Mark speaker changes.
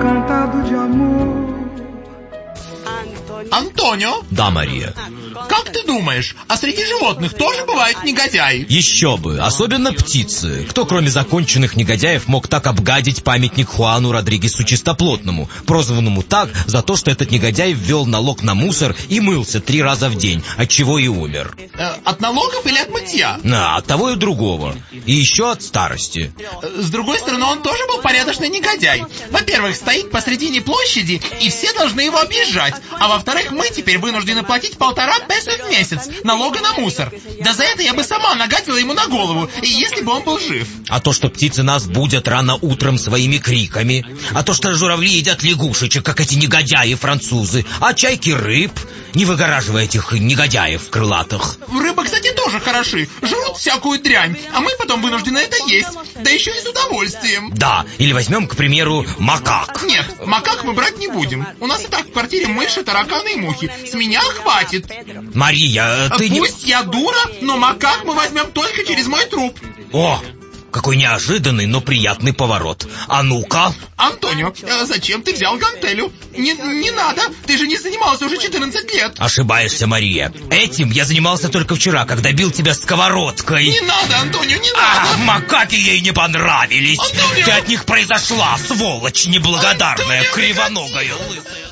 Speaker 1: cantado de amor.
Speaker 2: Антонио,
Speaker 3: Да, Мария.
Speaker 2: как ты думаешь, а среди животных тоже бывают негодяи?
Speaker 3: Еще бы, особенно птицы. Кто, кроме законченных негодяев, мог так обгадить памятник Хуану Родригесу Чистоплотному, прозванному так за то, что этот негодяй ввел налог на мусор и мылся три раза в день, от чего и умер.
Speaker 2: Э, от налогов или от мытья?
Speaker 3: На, от того и другого. И еще от старости.
Speaker 2: Э, С другой стороны, он тоже был порядочный негодяй. Во-первых, стоит посредине площади, и все должны его объезжать. А во-вторых, мы теперь вынуждены платить полтора песо в месяц налога на мусор. Да за это я бы сама нагадила ему на голову, и если бы он был жив.
Speaker 3: А то, что птицы нас будят рано утром своими криками. А то, что журавли едят лягушечек, как эти негодяи-французы. А чайки рыб. Не выгораживая этих негодяев крылатых.
Speaker 2: Рыбы, кстати, тоже хороши. Жрут всякую дрянь, а мы потом вынуждены это есть. Да еще и с удовольствием.
Speaker 3: Да, или возьмем, к примеру, макак.
Speaker 2: Нет, макак мы брать не будем. У нас и так в квартире мыши, тараканы и мухи. С меня хватит.
Speaker 3: Мария, ты не...
Speaker 2: Пусть я дура, но макак мы возьмем только через мой труп.
Speaker 3: О, какой неожиданный, но приятный поворот. А ну-ка.
Speaker 2: Антонио, э, зачем ты взял гантелю? Не, не надо, ты же не занимался уже 14 лет.
Speaker 3: Ошибаешься, Мария. Этим я занимался только вчера, когда бил тебя сковородкой.
Speaker 2: Не надо, Антонио, не
Speaker 3: А,
Speaker 2: надо.
Speaker 3: макаки ей не понравились.
Speaker 2: Антонио!
Speaker 3: Ты от них произошла, сволочь неблагодарная,
Speaker 2: Антонио,
Speaker 3: кривоногая, лысая.